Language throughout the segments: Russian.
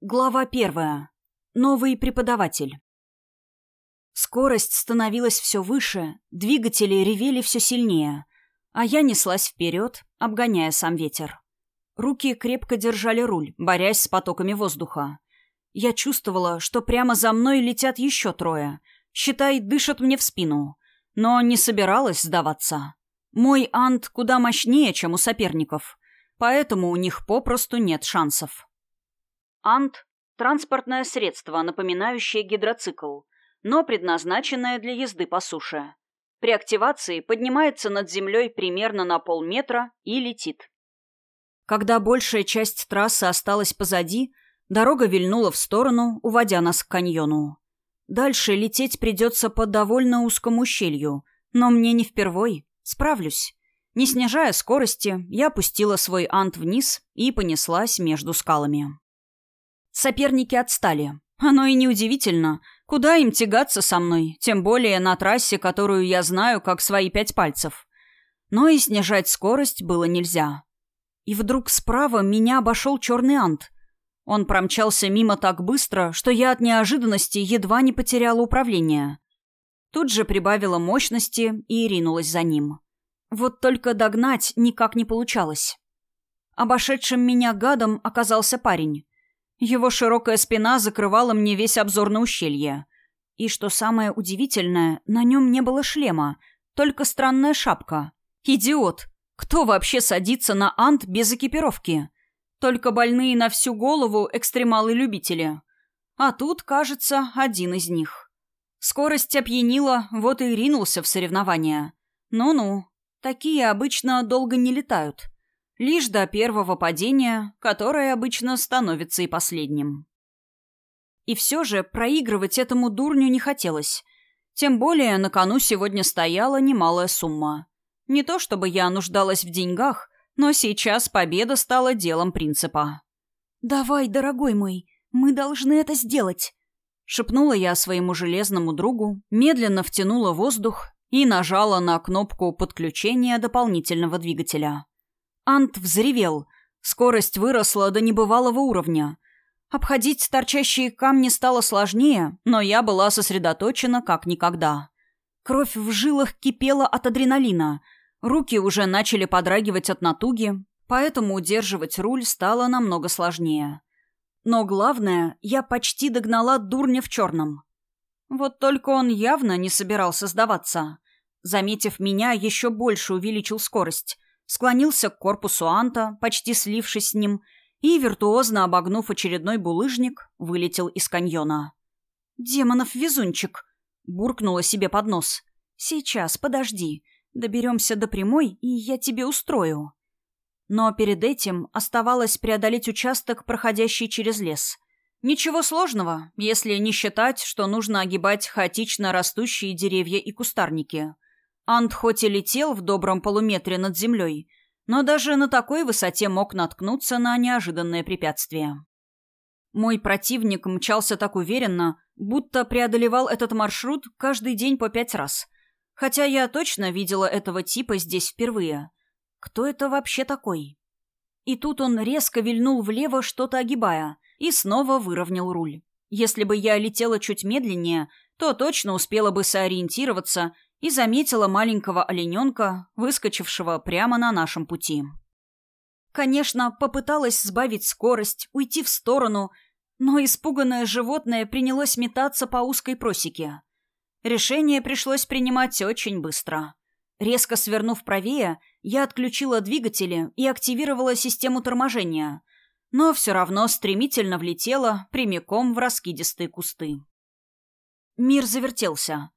Глава первая. Новый преподаватель. Скорость становилась все выше, двигатели ревели все сильнее, а я неслась вперед, обгоняя сам ветер. Руки крепко держали руль, борясь с потоками воздуха. Я чувствовала, что прямо за мной летят еще трое. Считай, дышат мне в спину. Но не собиралась сдаваться. Мой ант куда мощнее, чем у соперников, поэтому у них попросту нет шансов. Ант – транспортное средство, напоминающее гидроцикл, но предназначенное для езды по суше. При активации поднимается над землей примерно на полметра и летит. Когда большая часть трассы осталась позади, дорога вильнула в сторону, уводя нас к каньону. Дальше лететь придется по довольно узкому ущелью, но мне не впервой, справлюсь. Не снижая скорости, я опустила свой ант вниз и понеслась между скалами. Соперники отстали. Оно и неудивительно. Куда им тягаться со мной, тем более на трассе, которую я знаю как свои пять пальцев. Но и снижать скорость было нельзя. И вдруг справа меня обошел черный ант. Он промчался мимо так быстро, что я от неожиданности едва не потеряла управление. Тут же прибавила мощности и ринулась за ним. Вот только догнать никак не получалось. Обошедшим меня гадом оказался парень. Его широкая спина закрывала мне весь обзор на ущелье. И что самое удивительное, на нем не было шлема, только странная шапка. Идиот! Кто вообще садится на ант без экипировки? Только больные на всю голову экстремалы-любители. А тут, кажется, один из них. Скорость опьянила, вот и ринулся в соревнования. Ну-ну, такие обычно долго не летают лишь до первого падения, которое обычно становится и последним. И все же проигрывать этому дурню не хотелось. Тем более на кону сегодня стояла немалая сумма. Не то чтобы я нуждалась в деньгах, но сейчас победа стала делом принципа. «Давай, дорогой мой, мы должны это сделать», — шепнула я своему железному другу, медленно втянула воздух и нажала на кнопку подключения дополнительного двигателя. Ант взревел. Скорость выросла до небывалого уровня. Обходить торчащие камни стало сложнее, но я была сосредоточена как никогда. Кровь в жилах кипела от адреналина. Руки уже начали подрагивать от натуги, поэтому удерживать руль стало намного сложнее. Но главное, я почти догнала дурня в черном. Вот только он явно не собирался сдаваться. Заметив меня, еще больше увеличил скорость склонился к корпусу Анта, почти слившись с ним, и, виртуозно обогнув очередной булыжник, вылетел из каньона. «Демонов везунчик!» — буркнула себе под нос. «Сейчас, подожди. Доберемся до прямой, и я тебе устрою». Но перед этим оставалось преодолеть участок, проходящий через лес. Ничего сложного, если не считать, что нужно огибать хаотично растущие деревья и кустарники — Ант хоть и летел в добром полуметре над землей, но даже на такой высоте мог наткнуться на неожиданное препятствие. Мой противник мчался так уверенно, будто преодолевал этот маршрут каждый день по пять раз. Хотя я точно видела этого типа здесь впервые. Кто это вообще такой? И тут он резко вильнул влево, что-то огибая, и снова выровнял руль. Если бы я летела чуть медленнее, то точно успела бы сориентироваться и заметила маленького олененка, выскочившего прямо на нашем пути. Конечно, попыталась сбавить скорость, уйти в сторону, но испуганное животное принялось метаться по узкой просеке. Решение пришлось принимать очень быстро. Резко свернув правее, я отключила двигатели и активировала систему торможения, но все равно стремительно влетела прямиком в раскидистые кусты. Мир завертелся.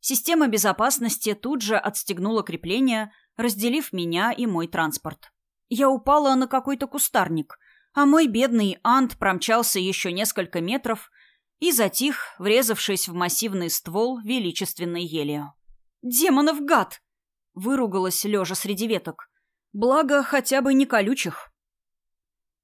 Система безопасности тут же отстегнула крепление, разделив меня и мой транспорт. Я упала на какой-то кустарник, а мой бедный Ант промчался еще несколько метров и затих, врезавшись в массивный ствол величественной ели. «Демонов гад!» — выругалась лежа среди веток. «Благо, хотя бы не колючих».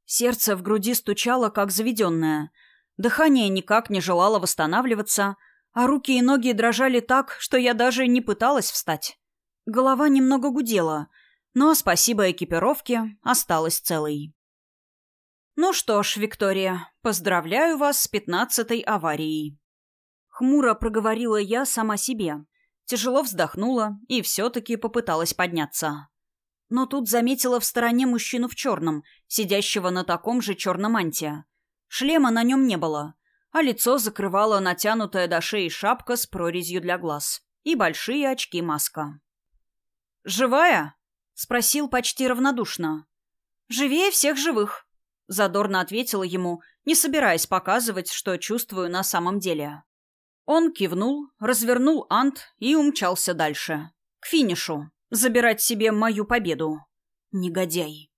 Сердце в груди стучало, как заведенное. Дыхание никак не желало восстанавливаться — а руки и ноги дрожали так, что я даже не пыталась встать. Голова немного гудела, но, спасибо экипировке, осталась целой. «Ну что ж, Виктория, поздравляю вас с пятнадцатой аварией». Хмуро проговорила я сама себе. Тяжело вздохнула и все-таки попыталась подняться. Но тут заметила в стороне мужчину в черном, сидящего на таком же черном манте. Шлема на нем не было, а лицо закрывала натянутая до шеи шапка с прорезью для глаз и большие очки-маска. «Живая?» — спросил почти равнодушно. «Живее всех живых», — задорно ответила ему, не собираясь показывать, что чувствую на самом деле. Он кивнул, развернул ант и умчался дальше. К финишу. Забирать себе мою победу. Негодяй.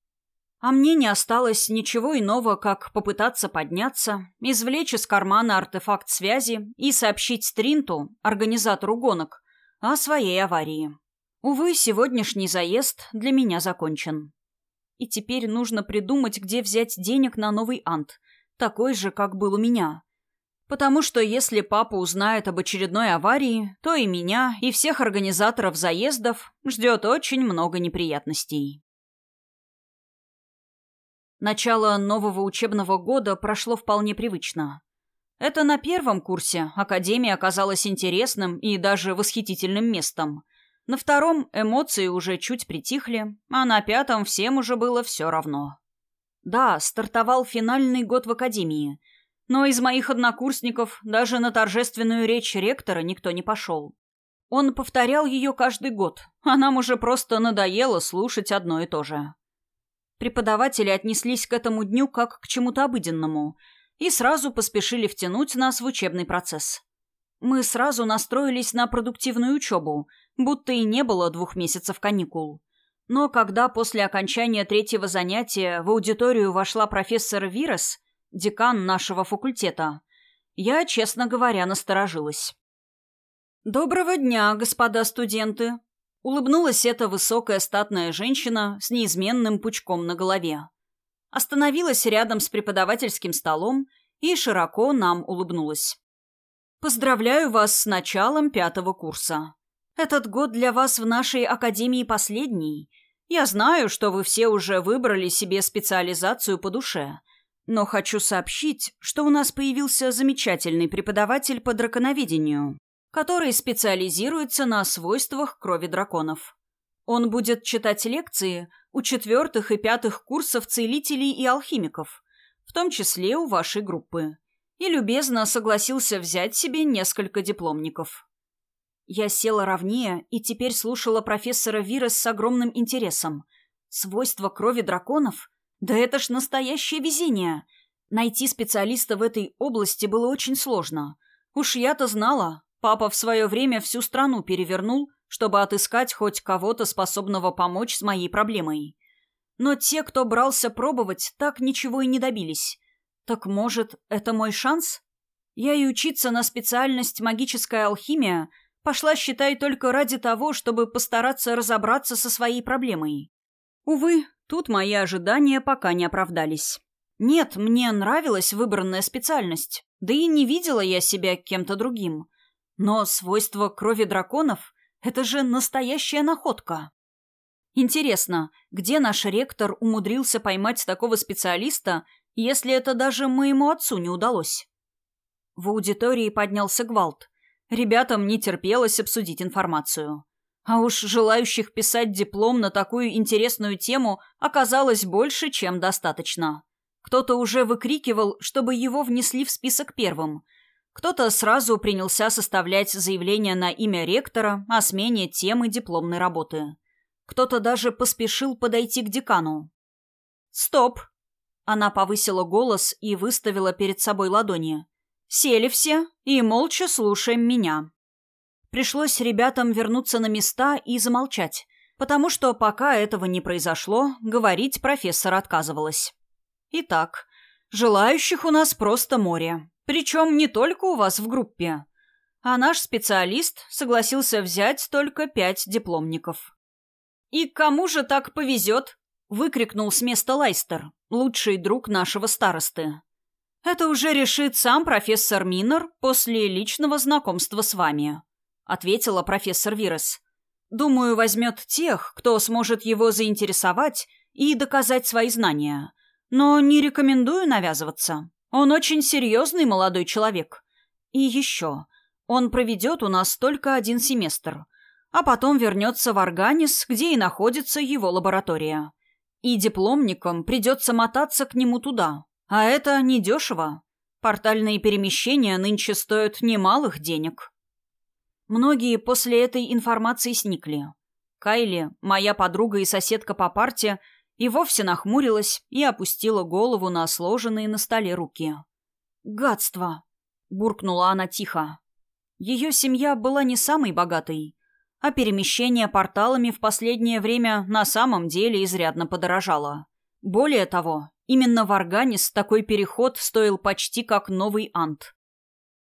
А мне не осталось ничего иного, как попытаться подняться, извлечь из кармана артефакт связи и сообщить Стринту, организатору гонок, о своей аварии. Увы, сегодняшний заезд для меня закончен. И теперь нужно придумать, где взять денег на новый ант, такой же, как был у меня. Потому что если папа узнает об очередной аварии, то и меня, и всех организаторов заездов ждет очень много неприятностей. Начало нового учебного года прошло вполне привычно. Это на первом курсе Академия оказалась интересным и даже восхитительным местом. На втором эмоции уже чуть притихли, а на пятом всем уже было все равно. Да, стартовал финальный год в Академии – но из моих однокурсников даже на торжественную речь ректора никто не пошел. Он повторял ее каждый год, а нам уже просто надоело слушать одно и то же. Преподаватели отнеслись к этому дню как к чему-то обыденному и сразу поспешили втянуть нас в учебный процесс. Мы сразу настроились на продуктивную учебу, будто и не было двух месяцев каникул. Но когда после окончания третьего занятия в аудиторию вошла профессор Вирес, декан нашего факультета. Я, честно говоря, насторожилась. «Доброго дня, господа студенты!» Улыбнулась эта высокая статная женщина с неизменным пучком на голове. Остановилась рядом с преподавательским столом и широко нам улыбнулась. «Поздравляю вас с началом пятого курса. Этот год для вас в нашей академии последний. Я знаю, что вы все уже выбрали себе специализацию по душе – но хочу сообщить, что у нас появился замечательный преподаватель по драконоведению, который специализируется на свойствах крови драконов. Он будет читать лекции у четвертых и пятых курсов целителей и алхимиков, в том числе у вашей группы, и любезно согласился взять себе несколько дипломников. Я села ровнее и теперь слушала профессора Вирес с огромным интересом. Свойства крови драконов — да это ж настоящее везение. Найти специалиста в этой области было очень сложно. Уж я-то знала. Папа в свое время всю страну перевернул, чтобы отыскать хоть кого-то, способного помочь с моей проблемой. Но те, кто брался пробовать, так ничего и не добились. Так может, это мой шанс? Я и учиться на специальность магическая алхимия пошла, считай, только ради того, чтобы постараться разобраться со своей проблемой. Увы, Тут мои ожидания пока не оправдались. Нет, мне нравилась выбранная специальность, да и не видела я себя кем-то другим. Но свойство крови драконов — это же настоящая находка. Интересно, где наш ректор умудрился поймать такого специалиста, если это даже моему отцу не удалось? В аудитории поднялся гвалт. Ребятам не терпелось обсудить информацию. А уж желающих писать диплом на такую интересную тему оказалось больше, чем достаточно. Кто-то уже выкрикивал, чтобы его внесли в список первым. Кто-то сразу принялся составлять заявление на имя ректора о смене темы дипломной работы. Кто-то даже поспешил подойти к декану. «Стоп!» Она повысила голос и выставила перед собой ладони. «Сели все и молча слушаем меня». Пришлось ребятам вернуться на места и замолчать, потому что пока этого не произошло, говорить профессор отказывалась. Итак, желающих у нас просто море. Причем не только у вас в группе. А наш специалист согласился взять только пять дипломников. «И кому же так повезет?» — выкрикнул с места Лайстер, лучший друг нашего старосты. «Это уже решит сам профессор Минор после личного знакомства с вами ответила профессор Вирес. «Думаю, возьмет тех, кто сможет его заинтересовать и доказать свои знания. Но не рекомендую навязываться. Он очень серьезный молодой человек. И еще. Он проведет у нас только один семестр. А потом вернется в Органис, где и находится его лаборатория. И дипломникам придется мотаться к нему туда. А это недешево. Портальные перемещения нынче стоят немалых денег. Многие после этой информации сникли. Кайли, моя подруга и соседка по парте, и вовсе нахмурилась и опустила голову на сложенные на столе руки. «Гадство!» — буркнула она тихо. Ее семья была не самой богатой, а перемещение порталами в последнее время на самом деле изрядно подорожало. Более того, именно в Органис такой переход стоил почти как новый ант.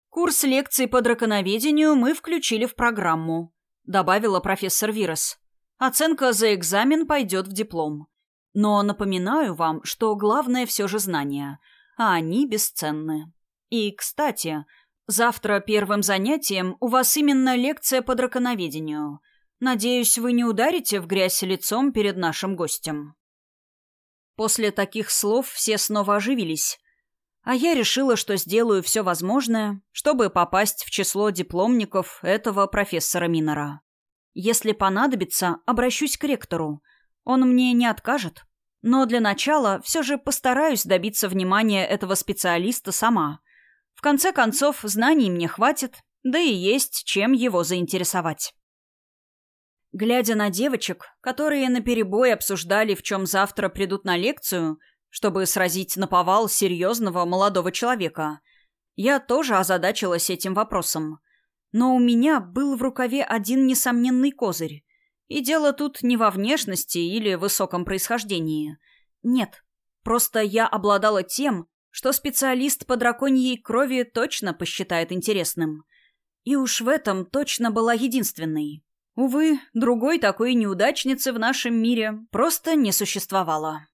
«Курс лекций по драконоведению мы включили в программу», — добавила профессор Вирос. «Оценка за экзамен пойдет в диплом. Но напоминаю вам, что главное все же знания, а они бесценны. И, кстати, завтра первым занятием у вас именно лекция по драконоведению. Надеюсь, вы не ударите в грязь лицом перед нашим гостем». После таких слов все снова оживились, а я решила, что сделаю все возможное, чтобы попасть в число дипломников этого профессора Минора. Если понадобится, обращусь к ректору. Он мне не откажет. Но для начала все же постараюсь добиться внимания этого специалиста сама. В конце концов, знаний мне хватит, да и есть чем его заинтересовать. Глядя на девочек, которые наперебой обсуждали, в чем завтра придут на лекцию, чтобы сразить наповал серьезного молодого человека. Я тоже озадачилась этим вопросом. Но у меня был в рукаве один несомненный козырь. И дело тут не во внешности или высоком происхождении. Нет, просто я обладала тем, что специалист по драконьей крови точно посчитает интересным. И уж в этом точно была единственной. Увы, другой такой неудачницы в нашем мире просто не существовало.